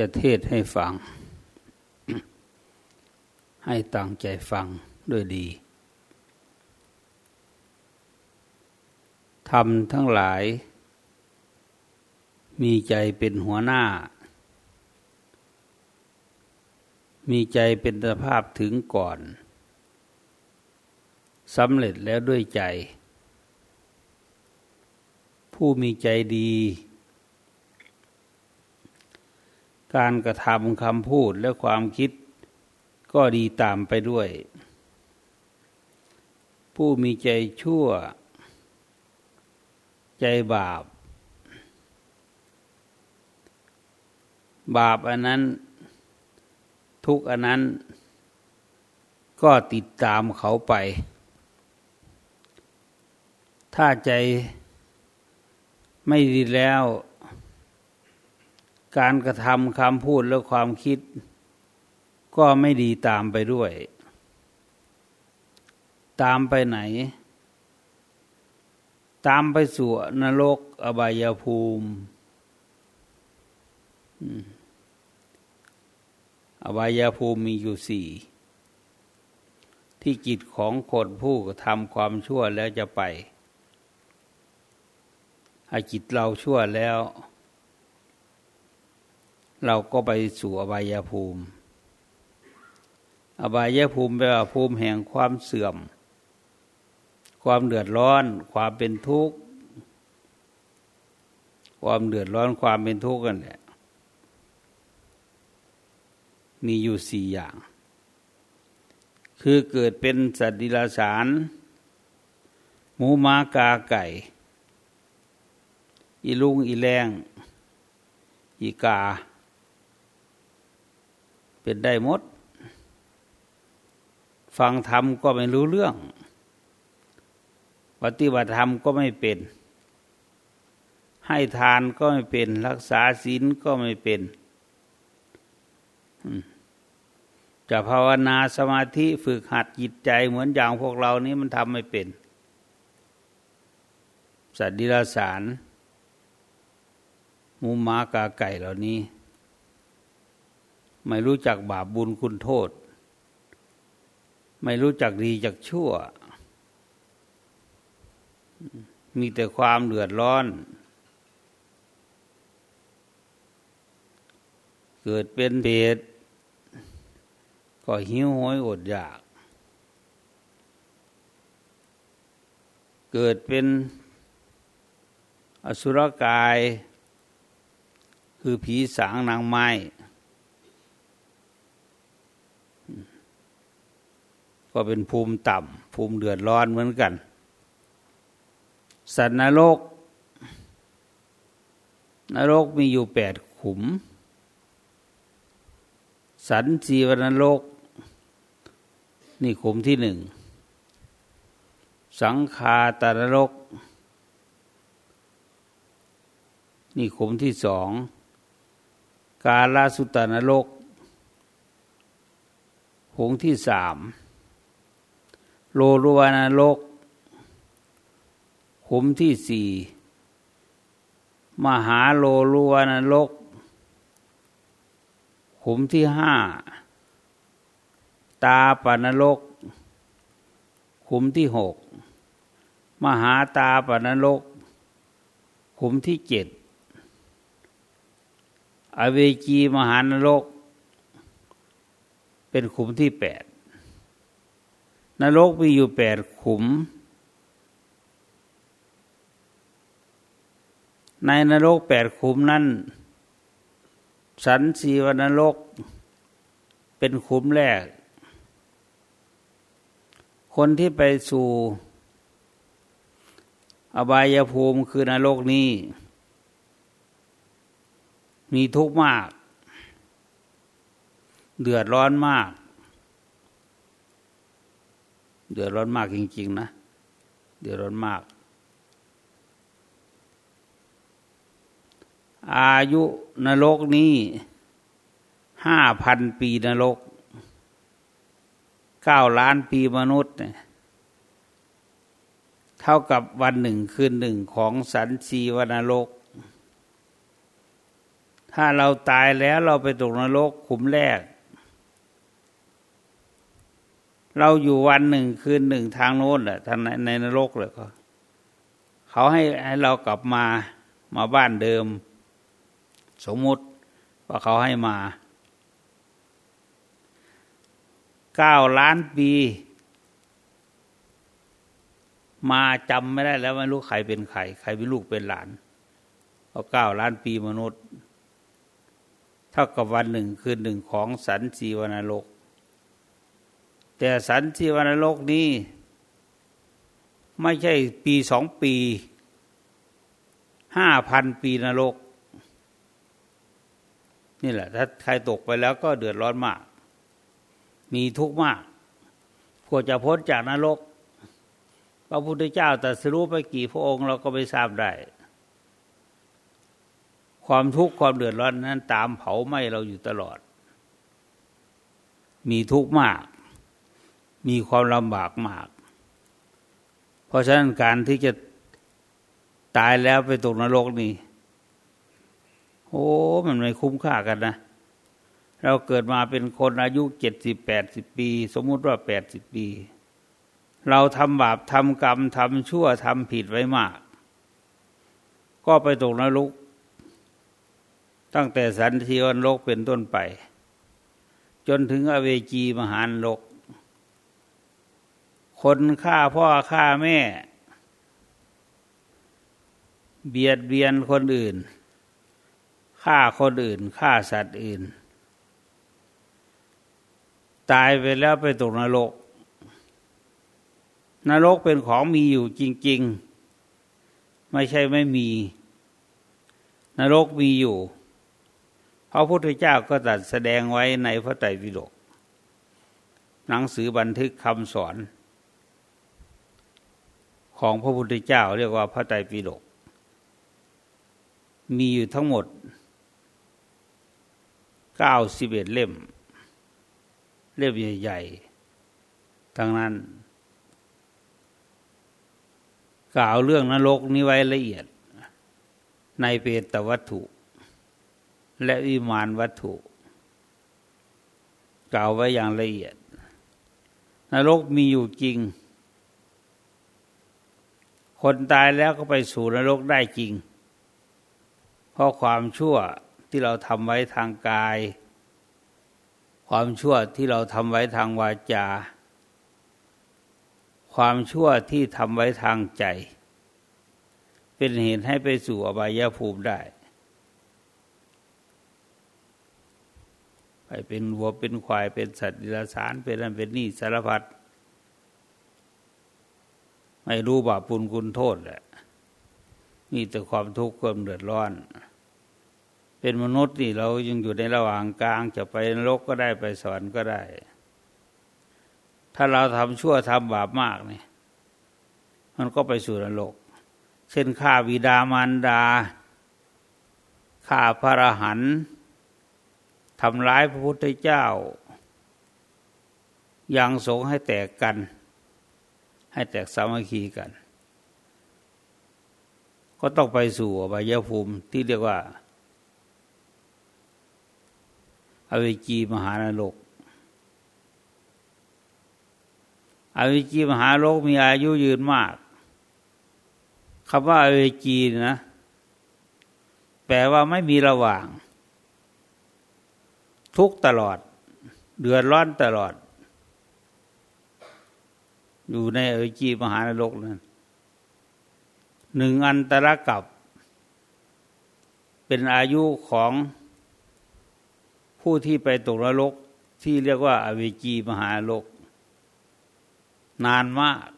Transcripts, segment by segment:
จะเทศให้ฟัง ให้ตั้งใจฟังด้วยดีทำทั้งหลาย มีใจเป็นหัวหน้า มีใจเป็นสภาพถึงก่อนสำเร็จแล้วด้วยใจ ผู้มีใจดี การกระทำคำพูดและความคิดก็ดีตามไปด้วย ผู้มีใจชั่ว ใจบาป บาปอันนั้น ทุกอันนั้น ก็ติดตามเขาไป ถ้าใจไม่ดีแล้ว การกระทำคำพูดและความคิด ก็ไม่ดีตามไปด้วย ตามไปไหน ตามไปสู่นรกอบายภูมิอบายภูมิมีอยู่สี่ ที่จิตของคนผู้ทำความชั่วแล้วจะไปถ้าจิตเราชั่วแล้ว เราก็ไปสู่อบายภูมิ อบายภูมิแปลว่าภูมิแห่งความเสื่อม ความเดือดร้อน ความเป็นทุกข์ ความเดือดร้อนความเป็นทุกข์กันแหละมีอยู่สี่อย่าง คือเกิดเป็นสัตว์ดิลสาร หมูม้ากาไก่ อีลุงอีแรง อีกา เป็นได้หมด ฟังธรรมก็ไม่รู้เรื่อง ปฏิบัติธรรมก็ไม่เป็น ให้ทานก็ไม่เป็น รักษาศีลก็ไม่เป็นจะภาวนาสมาธิฝึกหัดจิตใจเหมือนอย่างพวกเรานี้มันทำไม่เป็น สัตว์ดิลสารมูมากาไก่เหล่านี้ ไม่รู้จักบาปบุญคุณโทษ ไม่รู้จักดีจากชั่ว มีแต่ความเดือดร้อน เกิดเป็นเบตก็หิวโหยอดอยาก เกิดเป็นอสุรกาย คือผีสางนางไม้ ก็เป็นภูมิต่ำภูมิเดือดร้อนเหมือนกัน สัตว์นรก นรกมีอยู่แปดขุม สันจีวนรก นี่ขุมที่หนึ่ง สังคาตนรก นี่ขุมที่สอง กาลาสุตนรกหงที่สาม โลรุวานรกขุมที่สี่มหาโลรุวานรกขุมที่ห้าตาปนรกขุมที่หกมหาตาปนรกขุมที่เจ็ดอเวจีมหานรก เป็นขุมที่แปด นรกมีอยู่แปดขุม ในนรกแปดขุมนั้นสันสีวนรก เป็นขุมแรก คนที่ไปสู่ อบายภูมิคือนรกนี้ มีทุกข์มาก เดือดร้อนมาก เดือดร้อนมากจริง ๆ นะ เดือดร้อนมาก อายุนรกนี้ห้าพันปีนรกเก้าล้านปีมนุษย์เนี่ยเท่ากับวันหนึ่งคืนหนึ่งของสันสีวนรก ถ้าเราตายแล้วเราไปตกนรกขุมแรก เราอยู่วันหนึ่งคืนหนึ่งทางโน้นแหละทางในในนรกเลยก็เขาให้ให้เรากลับมามาบ้านเดิม สมมุติว่าเขาให้มาเก้าล้านปี มาจำไม่ได้แล้วไม่รู้ใครเป็นใคร ใครเป็นลูกเป็นหลานเพราเก้าล้านปีมนุษย์ เท่ากับวันหนึ่งคืนหนึ่งของสันสีวนรก แต่สันสีวนรกนี้ ไม่ใช่ปีสองปีห้าพันปีนรก นี่แหละ ถ้าใครตกไปแล้วก็เดือดร้อนมาก มีทุกข์มากกว่าจะพ้นจากนรก พระพุทธเจ้าตรัสรู้ไปกี่พระองค์เราก็ไม่ทราบได้ ความทุกข์ความเดือดร้อนนั้นตามเผาไหม้เราอยู่ตลอด มีทุกข์มาก มีความลำบากมาก เพราะฉะนั้นการที่จะตายแล้วไปตกนรกนี่โอ้มันไม่คุ้มค่ากันนะ เราเกิดมาเป็นคนอายุเจ็ดสิบแปดสิบปี สมมุติว่าแปดสิบปี เราทำบาปทำกรรมทำชั่วทำผิดไว้มาก ก็ไปตกนรกตั้งแต่สันติวันโลกเป็นต้นไป จนถึงอเวจีมหานรก คนฆ่าพ่อฆ่าแม่ เบียดเบียนคนอื่นฆ่าคนอื่นฆ่าสัตว์อื่น ตายไปแล้วไปตกนรก นรกเป็นของมีอยู่จริง ๆ ไม่ใช่ไม่มี นรกมีอยู่พระพุทธเจ้าก็ตัดแสดงไว้ในพระไตรปิฎกหนังสือบันทึกคำสอน ของพระพุทธเจ้า เรียกว่าพระไตรปิฎกมีอยู่ทั้งหมดเก้าสิบเอ็ดเล่ม เล่มใหญ่ๆทั้งนั้น กล่าวเรื่องนรกนี้ไว้ละเอียด ในเปตวัตถุ และวิมานวัตถุ กล่าวไว้อย่างละเอียด นรกมีอยู่จริง คนตายแล้วก็ไปสู่นรกได้จริง เพราะความชั่วที่เราทำไว้ทางกาย ความชั่วที่เราทำไว้ทางวาจา ความชั่วที่ทำไว้ทางใจ เป็นเหตุให้ไปสู่อบายภูมิได้ ไปเป็นวัวเป็นควายเป็นสัตว์ดิลสารเป็นนั่นเป็นนี่สารพัด ไม่รู้บาปปุลคุณโทษแหละมีแต่ความทุกข์ความเดือดร้อน เป็นมนุษย์นี่เรายังอยู่ในระหว่างกลางจะไปนรกก็ได้ไปสวรรค์ก็ได้ ถ้าเราทำชั่วทำบาปมากนี่มันก็ไปสู่นรก เช่นฆ่าวิดามารดาฆ่าพระรหันต์ทำร้ายพระพุทธเจ้า ยังสงให้แตกกัน ให้แตกสามัคคีกัน ก็ต้องไปสู่อบายภูมิที่เรียกว่า อเวจีมหานรกอเวจีมหานรกมีอายุยืนมากคำว่าอเวจีนะ แปลว่าไม่มีระหว่าง ทุกตลอด เดือดร้อนตลอด อยู่ในอเวจีมหานรกนั้นหนึ่งอันตรกับ เป็นอายุของผู้ที่ไปตกนรกที่เรียกว่าอเวจีมหาโลกนานมาก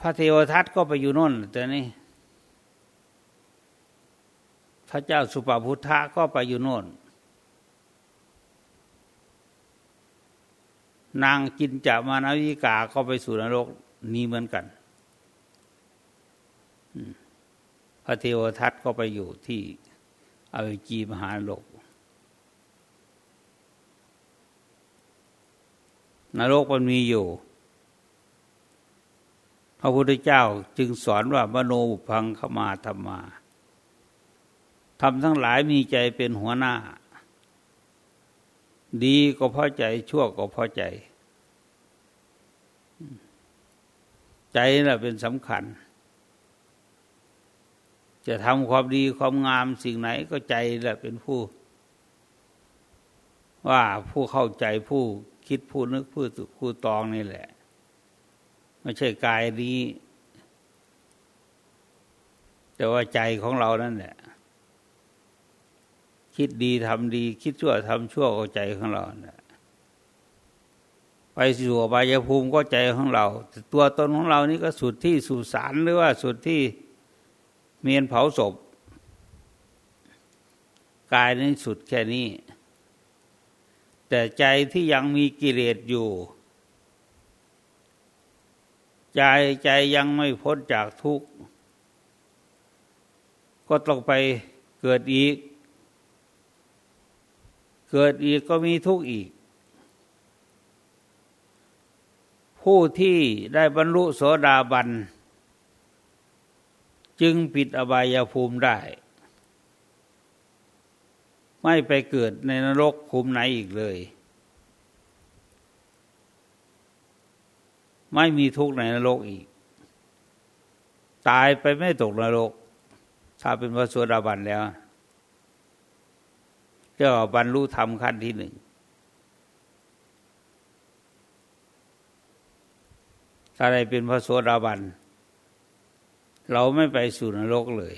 พระเทวทัตก็ไปอยู่น่นแต่นี่พระเจ้าสุปพุทธะก็ไปอยู่โน่น นางจินจามานาวิกาก็ไปสู่นรกนี้เหมือนกันพระเทวทัตก็ไปอยู่ที่อวิจีมหาโลก นรกมันมีอยู่ พระพุทธเจ้าจึงสอนว่ามโนบุพังขมาธรรมาทำทั้งหลายมีใจเป็นหัวหน้า ดีก็พอใจ ชั่วก็พอใจ ใจน่ะเป็นสำคัญ จะทำความดีความงามสิ่งไหนก็ใจแหละเป็นผู้ ว่าผู้เข้าใจผู้คิดผู้นึกผู้ผู้ตองนี่แหละ ไม่ใช่กายนี้ แต่ว่าใจของเรานั่นแหละ คิดดีทำดี คิดชั่วทำชั่วก็ใจของเราไปสู่อบายภูมิก็ใจของเรา ตัวตนของเรานี่ก็สุดที่สุสานหรือว่าสุดที่เมียนเผาศพกายนี้สุดแค่นี้ แต่ใจที่ยังมีกิเลสอยู่ ใจใจยังไม่พ้นจากทุกข์ ก็ต้องไปเกิดอีก เกิดอีกก็มีทุกข์อีก ผู้ที่ได้บรรลุโสดาบัน จึงปิดอบายภูมิได้ ไม่ไปเกิดในนรกภูมิไหนอีกเลย ไม่มีทุกข์ในนรกอีก ตายไปไม่ตกนรก ถ้าเป็นพระโสดาบันแล้ว กว่าบรรลุธรรมขั้นที่หนึ่งถ้าได้เป็นพระโสดาบัน เราไม่ไปสู่นรกเลย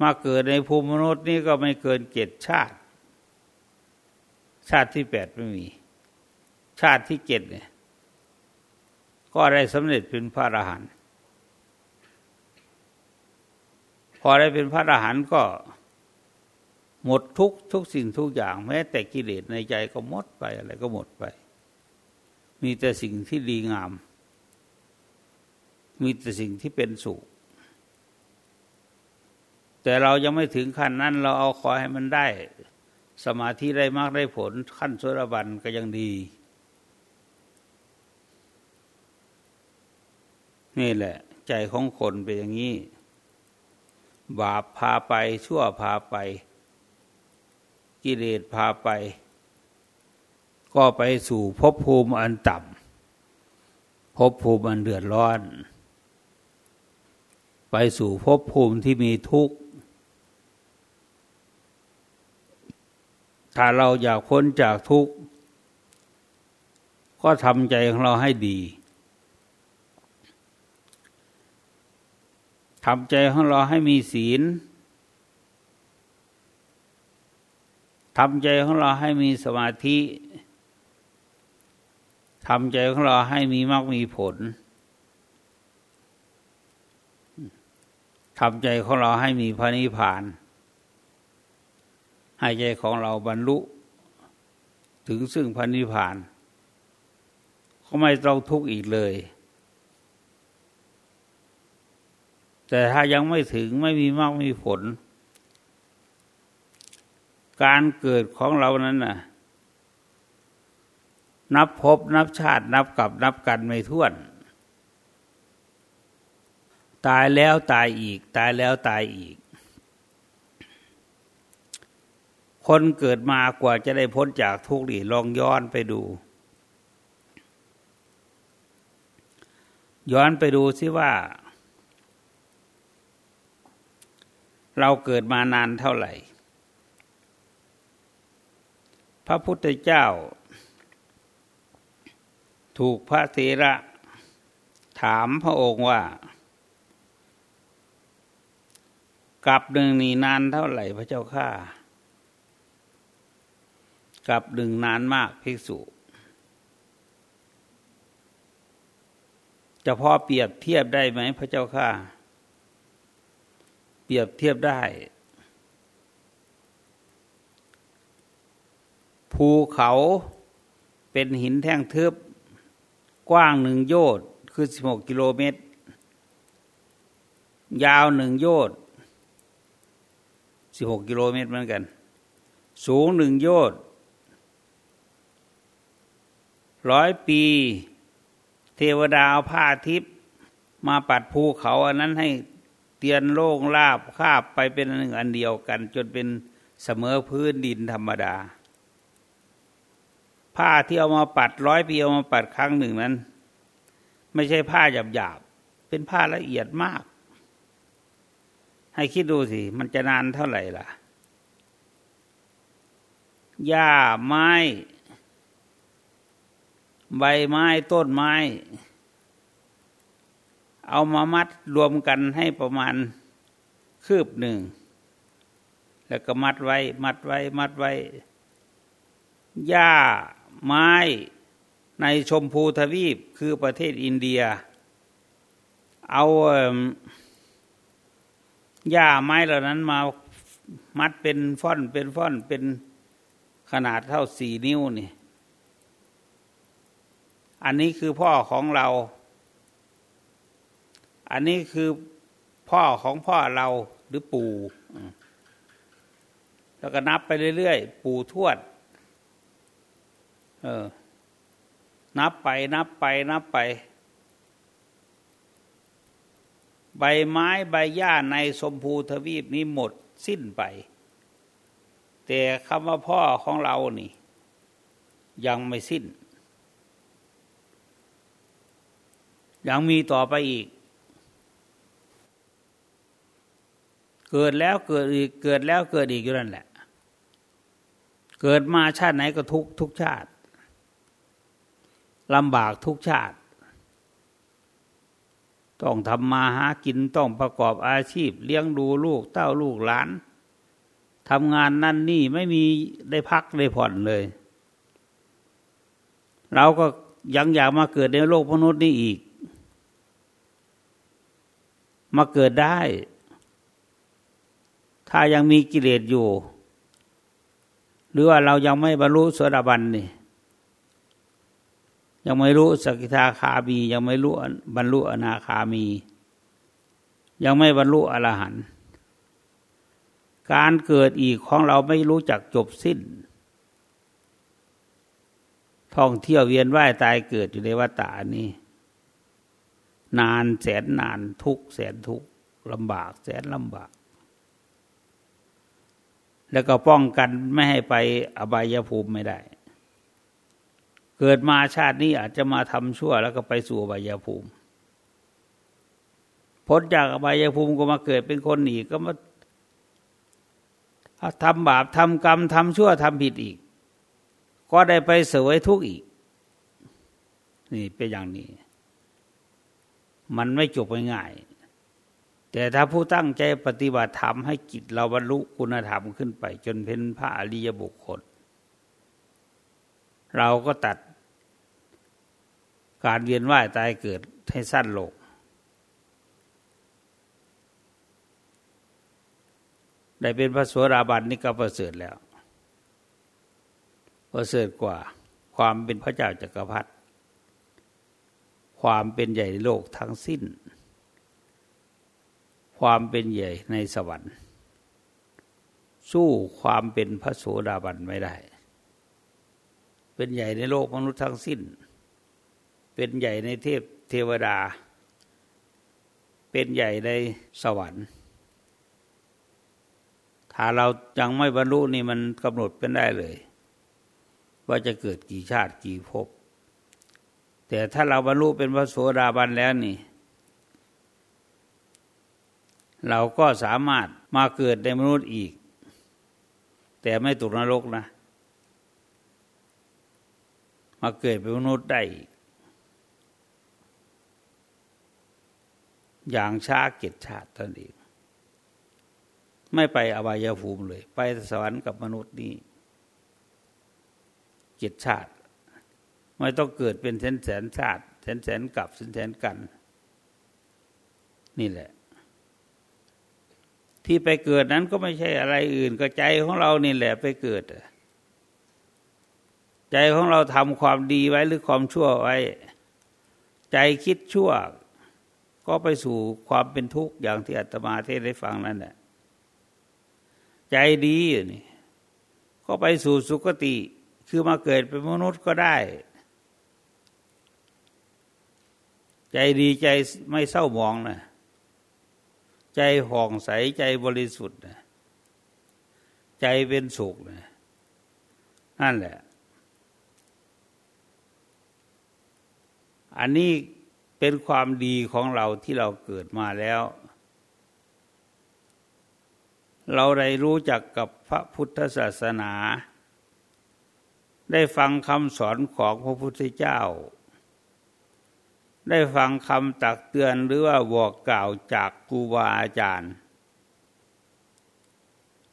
มาเกิดในภูมิมนุษย์นี่ก็ไม่เกินเจ็ดชาติ ชาติที่แปดไม่มี ชาติที่เจ็ดเนี่ย ก็ได้สำเร็จเป็นพระอรหันต์พอได้เป็นพระอรหันต์ก็ หมดทุกทุกสิ่งทุกอย่าง แม้แต่กิเลสในใจก็หมดไปอะไรก็หมดไป มีแต่สิ่งที่ดีงาม มีแต่สิ่งที่เป็นสุขแต่เรายังไม่ถึงขั้นนั้น เราเอาขอให้มันได้ สมาธิได้มากได้ผล ขั้นสุรบันก็ยังดี นี่แหละ ใจของคนเป็นอย่างนี้ บาปพาไปชั่วพาไป กิเลสพาไป ก็ไปสู่ภพภูมิอันต่ำภพภูมิอันเดือดร้อน ไปสู่ภพภูมิที่มีทุกข์ ถ้าเราอยากพ้นจากทุกข์ ก็ทำใจของเราให้ดีทำใจของเราให้มีศีล ทำใจของเราให้มีสมาธิทำใจของเราให้มีมากมีผลทำใจของเราให้มีพระนิพพาน ให้ใจของเราบรรลุ ถึงซึ่งพระนิพพาน ก็ไม่ต้องทุกข์อีกเลย แต่ถ้ายังไม่ถึงไม่มีมากมีผล การเกิดของเรานั้นน่ะ นับพบนับชาติ นับกับนับกันไม่ท้วน ตายแล้วตายอีก ตายแล้วตายอีก คนเกิดมากว่าจะได้พ้นจากทุกข์นี่ลองย้อนไปดู ย้อนไปดูสิว่า เราเกิดมานานเท่าไหร่ พระพุทธเจ้า ถูกพระเถระถามพระองค์ว่ากับหนึ่งนี่นานเท่าไหร่พระเจ้าข้ากับหนึ่งนานมากภิกษุ จะพอเปรียบเทียบได้ไหมพระเจ้าข้าเปรียบเทียบได้ ภูเขาเป็นหินแท่งทึบ กว้างหนึ่งโยชน์คือสิบหกกิโลเมตร ยาวหนึ่งโยชน์สิบหกกิโลเมตรเหมือนกัน สูงหนึ่งโยชน์ร้อยปี เทวดาเอาผ้าทิพย์มาปัดภูเขาอันนั้นให้เตียนโล่งลาบคาบไปเป็นหนึ่งอันเดียวกัน จนเป็นเสมอพื้นดินธรรมดา ผ้าที่เอามาปัดร้อยปีเอามาปัดครั้งหนึ่งนั้น ไม่ใช่ผ้าหยาบหยาบเป็นผ้าละเอียดมาก ให้คิดดูสิ มันจะนานเท่าไหร่ล่ะหญ้าไม้ ใบไม้ต้นไม้ เอามามัดรวมกันให้ประมาณคืบหนึ่ง แล้วก็มัดไว้ มัดไว้ มัดไว้หญ้า ไม้ในชมพูทวีปคือประเทศอินเดีย เอาหญ้าไม้เหล่านั้นมามัดเป็นฟ่อนเป็นฟ่อนเป็นขนาดเท่าสี่นิ้วนี่ อันนี้คือพ่อของเรา อันนี้คือพ่อของพ่อเราหรือปู่ แล้วก็นับไปเรื่อยๆ ปู่ทวด เออ นับไปนับไป นับไป ใบไม้ใบหญ้าในสมภูทวีปนี้หมดสิ้นไป แต่คำว่าพ่อของเรานี่ ยังไม่สิ้น ยังมีต่อไปอีกเกิดแล้วเกิดอีกเกิดแล้วเกิดอีกอยู่นั่นแหละ เกิดมาชาติไหนก็ทุกทุกชาติ ลำบากทุกชาติ ต้องทำมาหากินต้องประกอบอาชีพ เลี้ยงดูลูกเต้าลูกหลานทำงานนั่นนี่ไม่มีได้พักได้ผ่อนเลย เราก็ยังอยากมาเกิดในโลกมนุษย์นี่อีก มาเกิดได้ ถ้ายังมีกิเลสอยู่ หรือว่าเรายังไม่บรรลุสวดาบันนี่ ยังไม่รู้สกิทาคามี ยังไม่รู้บรรลุอนาคามี ยังไม่บรรลุอรหันต์การเกิดอีกของเราไม่รู้จักจบสิ้น ท่องเที่ยวเวียนว่ายตายเกิดอยู่ในวัฏฏานี้นานแสนนานทุกแสนทุกลำบาก แสนลำบาก แล้วก็ป้องกันไม่ให้ไปอบายภูมิไม่ได้ เกิดมาชาตินี้อาจจะมาทำชั่ว แล้วก็ไปสู่อบายภูมิพ้นจากอบายภูมิก็มาเกิดเป็นคนอีกก็มาทำบาปทำกรรมทำชั่วทำผิดอีก ก็ได้ไปเสวยทุกข์อีก นี่เป็นอย่างนี้ มันไม่จบง่ายแต่ถ้าผู้ตั้งใจปฏิบัติธรรมให้จิตเราบรรลุคุณธรรมขึ้นไป จนเป็นพระอริยบุคคล เราก็ตัด การเวียนว่ายตายเกิดให้สั้นลงได้เป็นพระสวราบันนี่ก็ประเสริฐแล้ว ประเสริฐกว่า ความเป็นพระเจ้าจักรพรรดิความเป็นใหญ่ในโลกทั้งสิ้น ความเป็นใหญ่ในสวรรค์ สู้ความเป็นพระโสดาบันไม่ได้ เป็นใหญ่ในโลกมนุษย์ทั้งสิ้น เป็นใหญ่ในเทพเทวดา เป็นใหญ่ในสวรรค์ ถ้าเรายังไม่บรรลุนี่มันกำหนดเป็นได้เลย ว่าจะเกิดกี่ชาติกี่ภพแต่ถ้าเราบรรลุเป็นพระโสดาบันแล้วนี่ เราก็สามารถมาเกิดในมนุษย์อีก แต่ไม่ตกนรกนะ มาเกิดเป็นมนุษย์ได้อีก อย่างช้าเกิดชาติตอนนี้ไม่ไปอบายภูมิเลย ไปสวรรค์กับมนุษย์นี่เจ็ดชาติ ไม่ต้องเกิดเป็นแสนแสนชาติแสนแสนกับแสนแสนกัน นี่แหละ ที่ไปเกิดนั้นก็ไม่ใช่อะไรอื่นก็ใจของเรานี่แหละไปเกิดใจของเราทำความดีไว้หรือความชั่วไว้ ใจคิดชั่ว ก็ไปสู่ความเป็นทุกข์อย่างที่อาตมาเทศได้ฟังนั่นแหละใจดีอยู่นี่ ก็ไปสู่สุคติคือมาเกิดเป็นมนุษย์ก็ได้ ใจดีใจไม่เศร้าหมองนะใจห่องใสใจบริสุทธิ์ใจเป็นสุขนะนั่นแหละ อันนี้ เป็นความดีของเราที่เราเกิดมาแล้ว เราได้รู้จักกับพระพุทธศาสนา ได้ฟังคำสอนของพระพุทธเจ้า ได้ฟังคำตักเตือนหรือว่าบอกกล่าวจากครูบาอาจารย์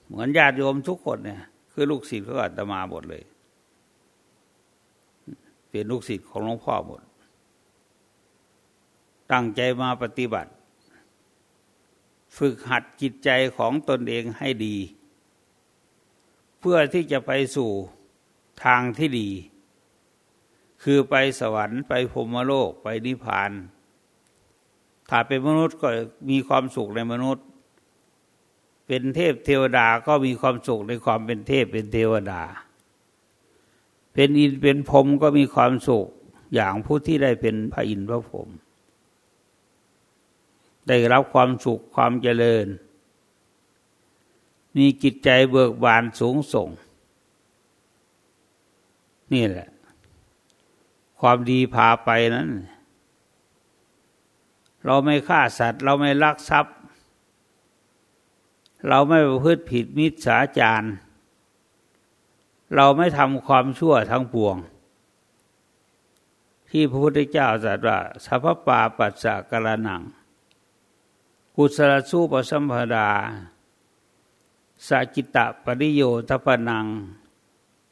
เหมือนญาติโยมทุกคนเนี่ย คือลูกศิษย์เขาอาตมาหมดเลย เป็นลูกศิษย์ของหลวงพ่อหมด ตั้งใจมาปฏิบัติ ฝึกหัดจิตใจของตนเองให้ดี เพื่อที่จะไปสู่ทางที่ดี คือไปสวรรค์ไปพรมโลกไปนิพพาน ถ้าเป็นมนุษย์ก็มีความสุขในมนุษย์ เป็นเทพเทวดาก็มีความสุขในความเป็นเทพเป็นเทวดา เป็นอินเป็นพรมก็มีความสุขอย่างผู้ที่ได้เป็นพระอินทร์พระพรหม ได้รับความสุขความเจริญ มีจิตใจเบิกบานสูงส่ง นี่แหละ ความดีพาไปนั้น เราไม่ฆ่าสัตว์ เราไม่ลักทรัพย์ เราไม่ประพฤติผิดมิจฉาจารเราไม่ทำความชั่วทั้งปวง ที่พระพุทธเจ้าตรัสว่าสัพพปาปัสสะกระนัง กุศลสู้ปสัมพดาสัจิตะปริโยทปนัง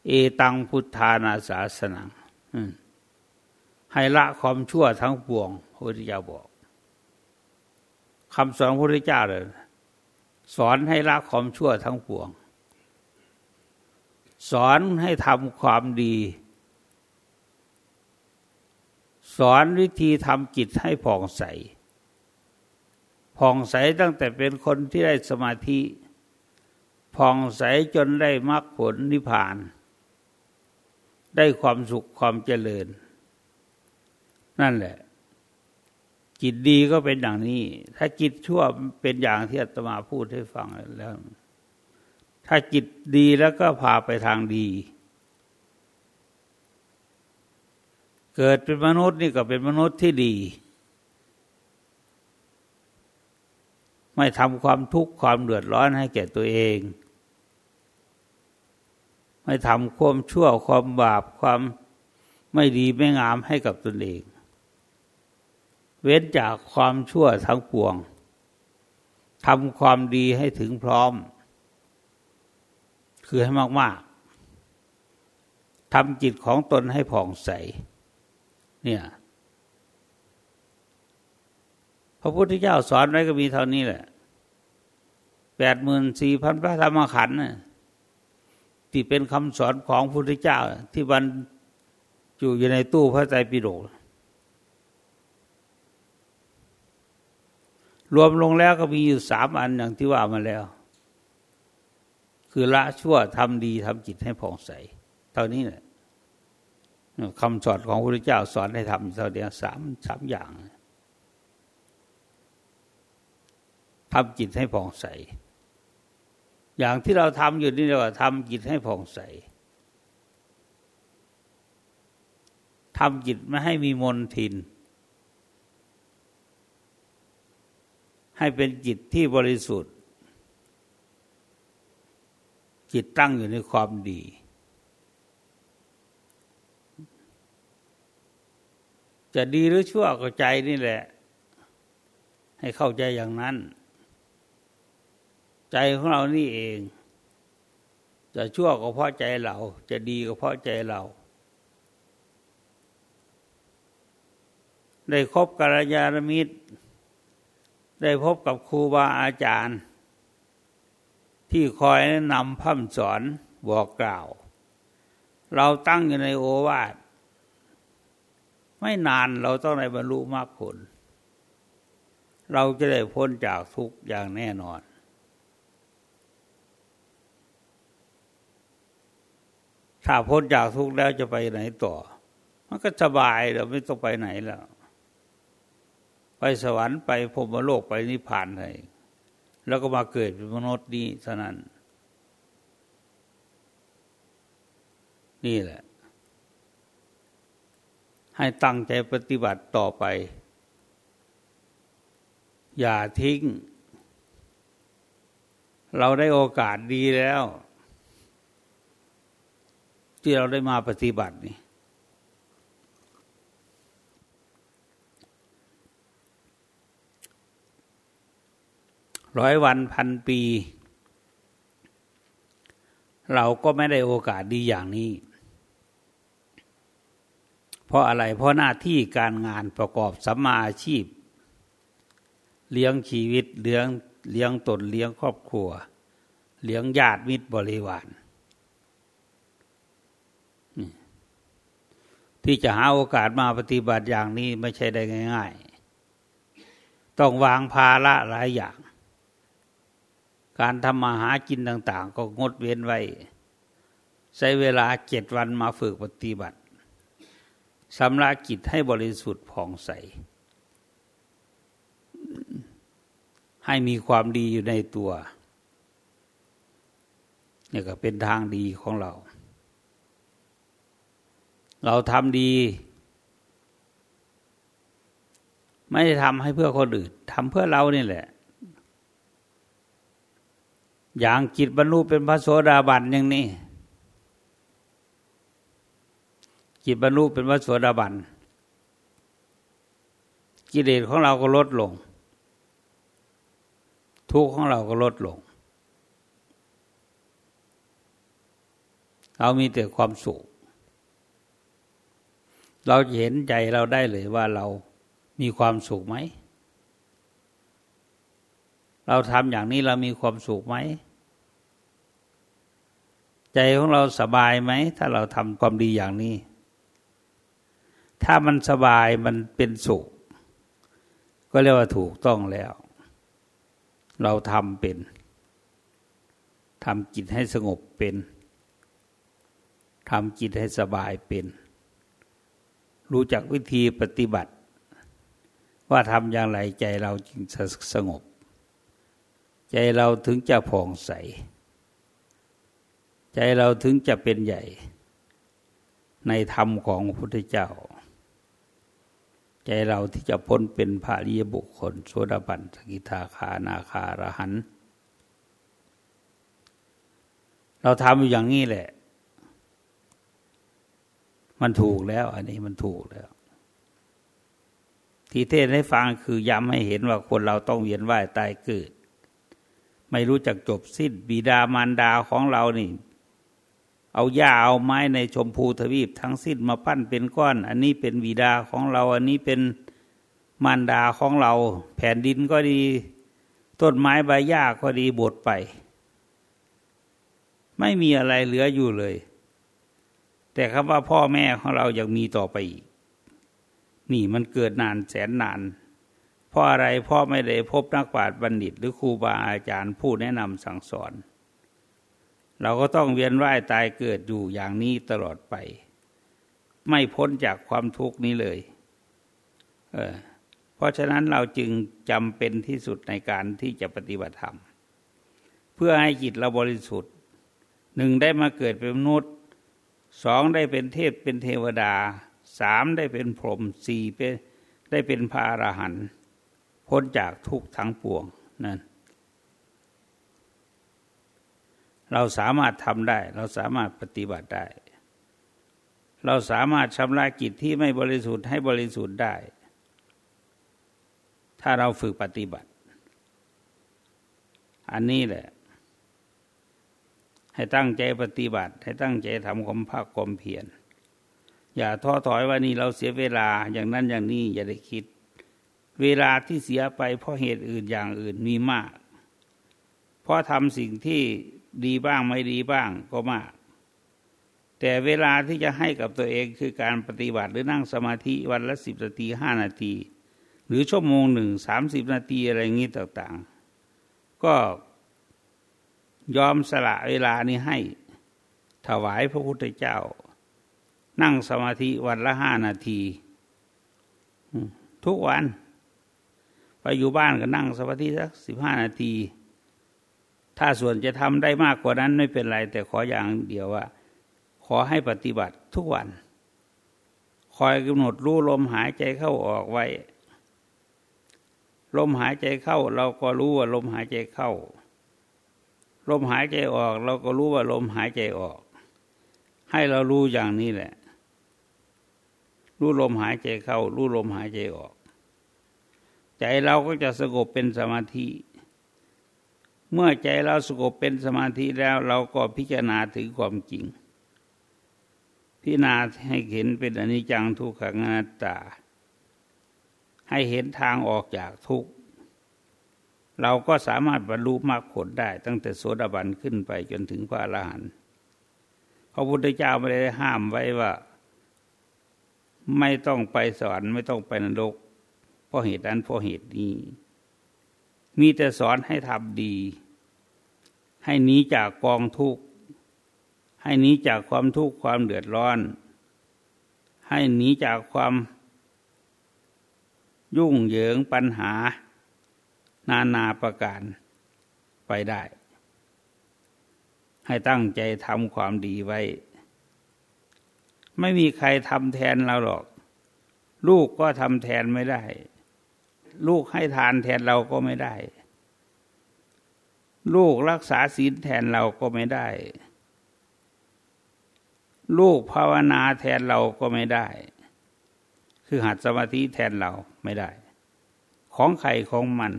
เอตังพุทธานาสาสนังให้ละความชั่วทั้งปวงพระพุทธเจ้าบอกคำสอนพระพุทธเจ้าเลยสอนให้ละความชั่วทั้งปวง สอนให้ทำความดี สอนวิธีทำจิตให้ผ่องใส ผ่องใสตั้งแต่เป็นคนที่ได้สมาธิ ผ่องใสจนได้มรรคผลนิพพาน ได้ความสุขความเจริญ นั่นแหละ จิตดีก็เป็นอย่างนี้ ถ้าจิตชั่วเป็นอย่างที่อาตมาพูดให้ฟังแล้ว ถ้าจิตดีแล้วก็พาไปทางดี เกิดเป็นมนุษย์นี่ก็เป็นมนุษย์ที่ดี ไม่ทำความทุกข์ความเดือดร้อนให้แก่ตัวเอง ไม่ทำความชั่วความบาปความไม่ดีไม่งามให้กับตนเอง เว้นจากความชั่วทั้งปวงทำความดีให้ถึงพร้อม คือให้มาก ๆทำจิตของตนให้ผ่องใส เนี่ย พระพุทธเจ้าสอนไว้ก็มีเท่านี้แหละแปดหมื่นสี่พันพระธรรมขันธ์ที่เป็นคำสอนของพระพุทธเจ้า ที่บันอยู่อยู่ในตู้พระไตรปิฎกรวมลงแล้วก็มีอยู่สามอันอย่างที่ว่ามาแล้ว คือละชั่วทำดีทำจิตให้ผ่องใส เท่านี้แหละคำสอนของพระพุทธเจ้าสอนให้ทำเท่าเดียวสามสามอย่าง ทำจิตให้ผ่องใส อย่างที่เราทำอยู่นี่เราทำจิตให้ผ่องใสทำจิตไม่ให้มีมนทิน ให้เป็นจิตที่บริสุทธิ์ จิตตั้งอยู่ในความดี จะดีหรือชั่วก็ใจนี่แหละ ให้เข้าใจอย่างนั้น ใจของเรานี่เอง จะชั่วก็เพราะใจเรา จะดีก็เพราะใจเรา ได้คบกัลยาณมิตร ได้พบกับครูบาอาจารย์ ที่คอยแนะนำพัฒสอนบอกกล่าว เราตั้งอยู่ในโอวาทไม่นานเราต้องได้บรรลุมรรคผล เราจะได้พ้นจากทุกอย่างแน่นอน ถ้าพ้นจากทุกข์แล้วจะไปไหนต่อ มันก็สบายเราไม่ต้องไปไหนแล้ว ไปสวรรค์ไปพรมโลกไปนิพพานเลยแล้วก็มาเกิดเป็นมนุษย์นี้เท่านั้น นี่แหละ ให้ตั้งใจปฏิบัติต่อไป อย่าทิ้ง เราได้โอกาสดีแล้ว ที่เราได้มาปฏิบัตินี่ร้อยวันพันปี เราก็ไม่ได้โอกาสดีอย่างนี้ เพราะอะไรเพราะหน้าที่การงานประกอบสัมมาอาชีพ เลี้ยงชีวิตเลี้ยงเลี้ยงตนเลี้ยงครอบครัว เลี้ยงญาติมิตรบริวาร ที่จะหาโอกาสมาปฏิบัติอย่างนี้ไม่ใช่ได้ง่าย ๆ ต้องวางภาระหลายอย่าง การทำมาหากินต่าง ๆ ก็งดเว้นไว้ ใช้เวลาเจ็ดวันมาฝึกปฏิบัติสำระกิจให้บริสุทธิ์ผ่องใส ให้มีความดีอยู่ในตัวนี่ก็เป็นทางดีของเรา เราทำดี ไม่ได้ทำให้เพื่อคนอื่นทำเพื่อเรานี่แหละ อย่างจิตบรรลุเป็นพระโสดาบันอย่างนี้จิตบรรลุเป็นพระโสดาบันกิเลสของเราก็ลดลง ทุกข์ของเราก็ลดลง เรามีแต่ความสุข เราเห็นใจเราได้เลยว่าเรามีความสุขไหม เราทำอย่างนี้เรามีความสุขไหม ใจของเราสบายไหม ถ้าเราทำความดีอย่างนี้ ถ้ามันสบายมันเป็นสุข ก็เรียกว่าถูกต้องแล้ว เราทำเป็นทำจิตให้สงบเป็นทำจิตให้สบายเป็น รู้จักวิธีปฏิบัติ ว่าทำอย่างไรใจเราจึงจะสงบ ใจเราถึงจะผ่องใส ใจเราถึงจะเป็นใหญ่ ในธรรมของพระพุทธเจ้า ใจเราที่จะพ้นเป็นพระริยบุคคลโสดาบันสกิทาคานาคารหันเราทำอยู่อย่างนี้แหละ มันถูกแล้ว อันนี้มันถูกแล้ว ที่เทศให้ฟังคือย้ำให้เห็นว่าคนเราต้องเวียนว่ายตายเกิด ไม่รู้จักจบสิ้นบิดามารดาของเรานี่ เอาหญ้าเอาไม้ในชมพูทวีปทั้งสิ้นมาปั้นเป็นก้อน อันนี้เป็นบิดาของเรา อันนี้เป็นมารดาของเรา แผ่นดินก็ดี ต้นไม้ใบหญ้าก็ดีบดไป ไม่มีอะไรเหลืออยู่เลย แต่คำว่าพ่อแม่ของเรายังมีต่อไปอีก นี่มันเกิดนานแสนนานเพราะอะไรพราะไม่ได้พบนักปราชญ์บัณฑิต หรือครูบาอาจารย์ผู้แนะนำสั่งสอน เราก็ต้องเวียนว่ายตายเกิดอยู่อย่างนี้ตลอดไป ไม่พ้นจากความทุกข์นี้เลยเเพราะฉะนั้นเราจึงจำเป็นที่สุดในการที่จะปฏิบัติธรรม เพื่อให้จิตเราบริสุทธิ์หนึ่งได้มาเกิดเป็นมนุษย์ สองได้เป็นเทพเป็นเทวดาสามได้เป็นพรหมสี่เป็นได้เป็นพระอรหันต์พ้นจากทุกทั้งปวงนั่นเราสามารถทำได้ เราสามารถปฏิบัติได้ เราสามารถชำระกิจที่ไม่บริสุทธิ์ให้บริสุทธิ์ได้ ถ้าเราฝึกปฏิบัติ อันนี้แหละ ให้ตั้งใจปฏิบัติ ให้ตั้งใจทำความภาคความเพียรอย่าท้อถอยว่านี่เราเสียเวลาอย่างนั้นอย่างนี้อย่าได้คิด เวลาที่เสียไปเพราะเหตุอื่นอย่างอื่นมีมาก เพราะทำสิ่งที่ดีบ้างไม่ดีบ้างก็มาก แต่เวลาที่จะให้กับตัวเองคือการปฏิบัติหรือนั่งสมาธิวันละสิบนาทีห้านาที หรือชั่วโมงหนึ่งสามสิบนาทีอะไรงี้ต่างๆ ก็ ยอมสละเวลานี้ให้ ถวายพระพุทธเจ้า นั่งสมาธิวันละห้านาที ทุกวัน ไปอยู่บ้านก็นั่งสมาธิสักสิบห้านาที ถ้าส่วนจะทำได้มากกว่านั้นไม่เป็นไร แต่ขออย่างเดียวว่า ขอให้ปฏิบัติทุกวัน คอยกำหนดรู้ลมหายใจเข้าออกไว้ ลมหายใจเข้า เราก็รู้ว่าลมหายใจเข้า ลมหายใจออก เราก็รู้ว่าลมหายใจออก ให้เรารู้อย่างนี้แหละ รู้ลมหายใจเข้า รู้ลมหายใจออก ใจเราก็จะสงบเป็นสมาธิ เมื่อใจเราสงบเป็นสมาธิแล้ว เราก็พิจารณาถึงความจริง พิจารณาให้เห็นเป็นอนิจจังทุกขังอนัตตา ให้เห็นทางออกจากทุกข์ เราก็สามารถบรรลุมรรคผลได้ ตั้งแต่โสดาบันขึ้นไปจนถึงพระอรหันต์พระพุทธเจ้าไม่ได้ห้ามไว้ว่า ไม่ต้องไปสวรรค์ไม่ต้องไปนรกเพราะเหตุนั้นเพราะเหตุนี้ มีแต่สอนให้ทำดี ให้หนีจากกองทุกข์ให้หนีจากความทุกข์ความเดือดร้อน ให้หนีจากความยุ่งเหยิงปัญหา นานาประการไปได้ ให้ตั้งใจทำความดีไว้ ไม่มีใครทำแทนเราหรอก ลูกก็ทำแทนไม่ได้ ลูกให้ทานแทนเราก็ไม่ได้ ลูกรักษาศีลแทนเราก็ไม่ได้ ลูกภาวนาแทนเราก็ไม่ได้ คือหัดสมาธิแทนเราไม่ได้ ของใครของมัน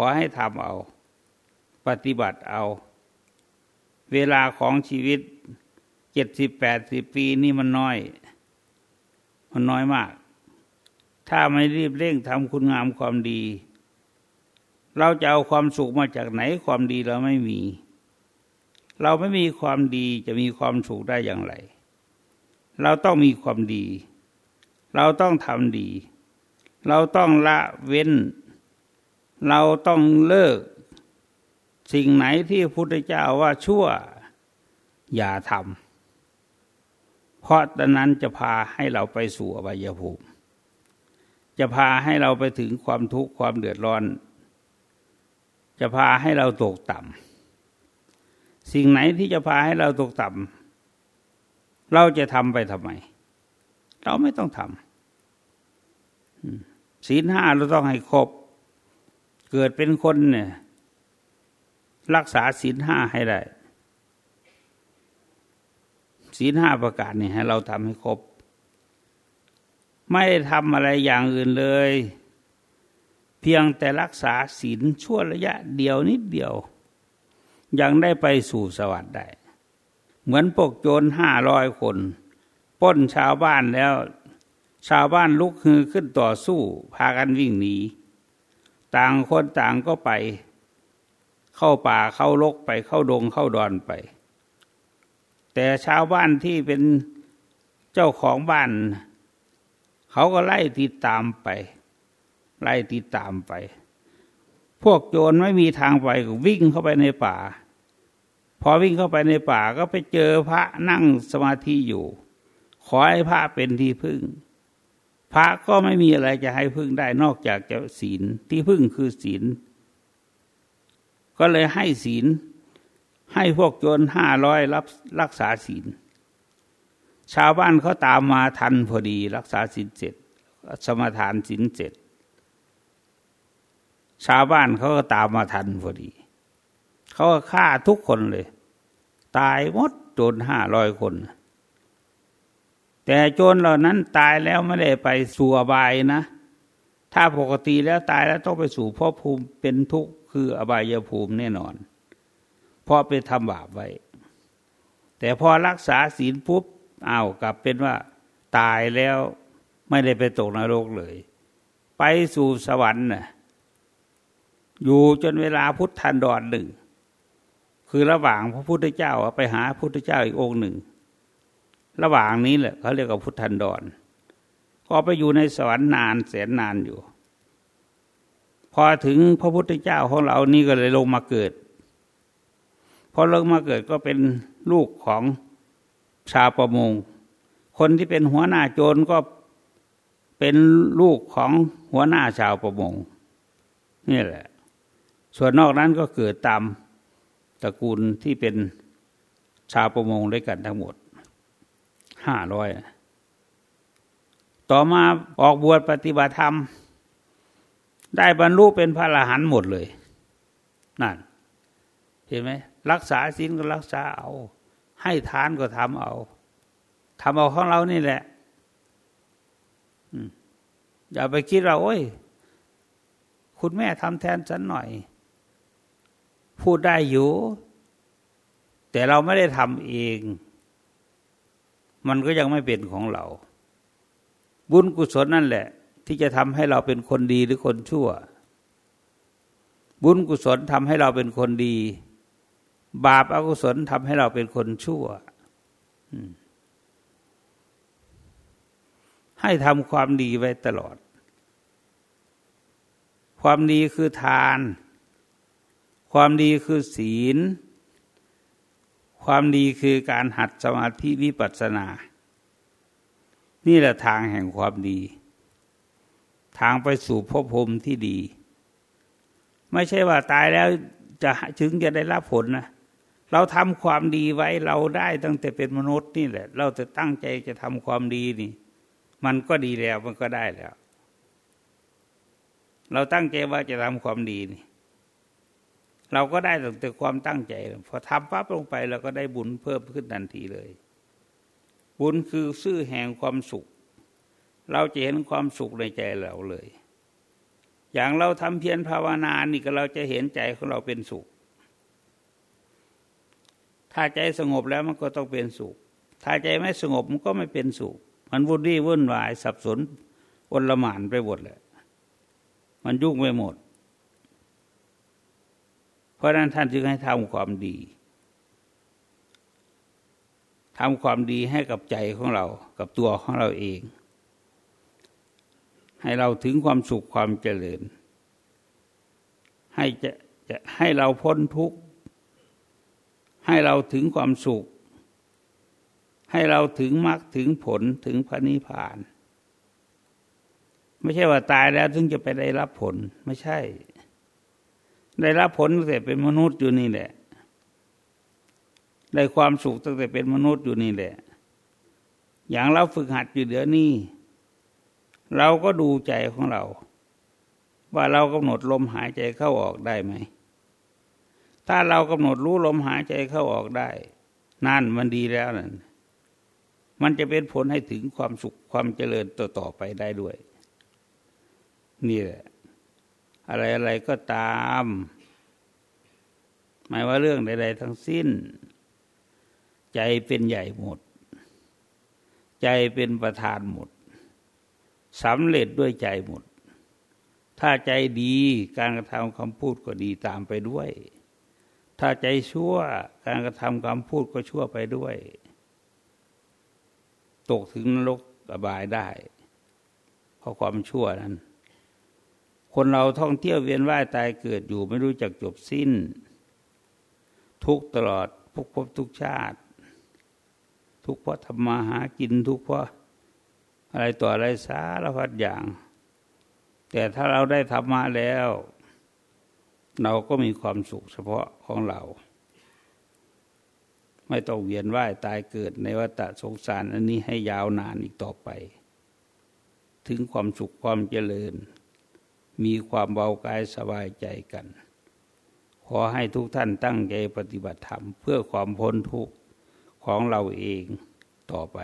ขอให้ทำเอา ปฏิบัติเอา เวลาของชีวิตเจ็ดสิบแปดสิบปีนี่มันน้อย มันน้อยมาก ถ้าไม่รีบเร่งทำคุณงามความดี เราจะเอาความสุขมาจากไหนความดีเราไม่มี เราไม่มีความดีจะมีความสุขได้อย่างไร เราต้องมีความดี เราต้องทำดี เราต้องละเว้น เราต้องเลิก สิ่งไหนที่พระพุทธเจ้าว่าชั่ว อย่าทำเพราะตอนนั้นจะพาให้เราไปสู่อบายภูมิ จะพาให้เราไปถึงความทุกข์ความเดือดร้อน จะพาให้เราตกต่ำสิ่งไหนที่จะพาให้เราตกต่ำเราจะทำไปทำไม เราไม่ต้องทำศีลห้าเราต้องให้ครบ เกิดเป็นคนเนี่ย รักษาศีลห้าให้ได้ศีลห้าประกาศนี่ให้เราทำให้ครบ ไม่ได้ทำอะไรอย่างอื่นเลย เพียงแต่รักษาศีลชั่วระยะเดียวนิดเดียว ยังได้ไปสู่สวรรค์ได้ เหมือนพวกโจรห้าร้อยคน ป้นชาวบ้านแล้ว ชาวบ้านลุกฮือขึ้นต่อสู้ พากันวิ่งหนี ต่างคนต่างก็ไป เข้าป่าเข้าลกไปเข้าดงเข้าดอนไป แต่ชาวบ้านที่เป็นเจ้าของบ้าน เขาก็ไล่ติดตามไป ไล่ติดตามไป พวกโจรไม่มีทางไปก็วิ่งเข้าไปในป่า พอวิ่งเข้าไปในป่าก็ไปเจอพระนั่งสมาธิอยู่ ขอให้พระเป็นที่พึ่ง พระก็ไม่มีอะไรจะให้พึ่งได้นอกจากจะศีลที่พึ่งคือศีล ก็เลยให้ศีล ให้พวกโจรห้าร้อยรับรักษาศีล ชาวบ้านเขาตามมาทันพอดีรักษาศีลเจ็ดสมทานศีลเจ็ดชาวบ้านเขาก็ตามมาทันพอดี เขาก็ฆ่าทุกคนเลย ตายหมดโจรห้าร้อยคน แต่โจรเหล่านั้นตายแล้วไม่ได้ไปสู่อบายนะ ถ้าปกติแล้วตายแล้วต้องไปสู่พ่อภูมิเป็นทุกข์คืออบายภูมิแน่นอน เพราะไปทำบาปไว้ แต่พอรักษาศีลปุ๊บอ้าวกลับเป็นว่า ตายแล้วไม่ได้ไปตกนรกเลย ไปสู่สวรรค์น่ะอยู่จนเวลาพุทธันดรหนึ่ง คือระหว่างพระพุทธเจ้าไปหาพระพุทธเจ้าอีกองค์หนึ่ง ระหว่างนี้แหละเขาเรียกว่าพุทธันดรก็ไปอยู่ในสวรรค์นานแสนนานอยู่ พอถึงพระพุทธเจ้าของเรานี่ก็เลยลงมาเกิด พอลงมาเกิดก็เป็นลูกของชาวประมง คนที่เป็นหัวหน้าโจรก็เป็นลูกของหัวหน้าชาวประมงนี่แหละ ส่วนนอกนั้นก็เกิดตามตระกูลที่เป็นชาวประมงด้วยกันทั้งหมด ห้าร้อยต่อมาออกบวชปฏิบัติธรรม ได้บรรลุเป็นพระอรหันต์หมดเลย นั่น เห็นไหมรักษาศีลก็รักษาเอา ให้ทานก็ทำเอาทำเอาของเรานี่แหละอย่าไปคิดเราโอ้ย คุณแม่ทำแทนฉันหน่อย พูดได้อยู่ แต่เราไม่ได้ทำเอง มันก็ยังไม่เป็นของเรา บุญกุศลนั่นแหละ ที่จะทำให้เราเป็นคนดีหรือคนชั่ว บุญกุศลทำให้เราเป็นคนดี บาปอกุศลทำให้เราเป็นคนชั่วให้ทำความดีไว้ตลอด ความดีคือทาน ความดีคือศีล ความดีคือการหัดสมาธิวิปัสสนา นี่แหละทางแห่งความดี ทางไปสู่ภพภูมิที่ดี ไม่ใช่ว่าตายแล้วจะถึงจะได้รับผลนะเราทำความดีไว้เราได้ตั้งแต่เป็นมนุษย์นี่แหละ เราจะตั้งใจจะทำความดีนี่ มันก็ดีแล้วมันก็ได้แล้ว เราตั้งใจว่าจะทำความดีนี่ เราก็ได้ตั้งแต่ความตั้งใจ พอทำปั๊บลงไปเราก็ได้บุญเพิ่มขึ้นทันทีเลย บุญคือซื่อแห่งความสุข เราจะเห็นความสุขในใจเราเลย อย่างเราทำเพียรภาวนานี่ก็เราจะเห็นใจของเราเป็นสุข ถ้าใจสงบแล้วมันก็ต้องเป็นสุข ถ้าใจไม่สงบมันก็ไม่เป็นสุข มันวุ่นวี่วุ่นวายสับสนวนละหมานไปหมดเลยมันยุ่งไปหมด เพราะนั้นท่านจึงให้ทำความดีทำความดีให้กับใจของเรา กับตัวของเราเอง ให้เราถึงความสุขความเจริญ ให้จะจะให้เราพ้นทุกข์ ให้เราถึงความสุข ให้เราถึงมรรคถึงผลถึงพระนิพพาน ไม่ใช่ว่าตายแล้วถึงจะไปได้รับผลไม่ใช่ ได้รับผลตั้งแต่เป็นมนุษย์อยู่นี่แหละ ได้ความสุขตั้งแต่เป็นมนุษย์อยู่นี่แหละ อย่างเราฝึกหัดอยู่เดี๋ยวนี้เราก็ดูใจของเรา ว่าเรากำหนดลมหายใจเข้าออกได้ไหม ถ้าเรากำหนดรู้ลมหายใจเข้าออกได้นั่นมันดีแล้วนั่นมันจะเป็นผลให้ถึงความสุขความเจริญต่อต่อไปได้ด้วย นี่แหละ อะไรอะไรก็ตาม หมายว่าเรื่องใด ๆ ทั้งสิ้น ใจเป็นใหญ่หมด ใจเป็นประธานหมดสำเร็จด้วยใจหมด ถ้าใจดีการกระทำคำพูดก็ดีตามไปด้วย ถ้าใจชั่วการกระทำคำพูดก็ชั่วไปด้วย ตกถึงนรกอบายได้ เพราะความชั่วนั้น คนเราท่องเที่ยวเวียนว่ายตายเกิดอยู่ไม่รู้จักจบสิ้น ทุกตลอดทุกภพทุกชาติ ทุกเพราะทำมาหากินทุกเพราะอะไรต่ออะไรสารพัดอย่าง แต่ถ้าเราได้ทำมาแล้ว เราก็มีความสุขเฉพาะของเรา ไม่ต้องเวียนว่ายตายเกิดในวัฏสงสารอันนี้ให้ยาวนานอีกต่อไป ถึงความสุขความเจริญ มีความเบากายสบายใจกัน ขอให้ทุกท่านตั้งใจปฏิบัติธรรม เพื่อความพ้นทุกข์ของเราเองต่อไป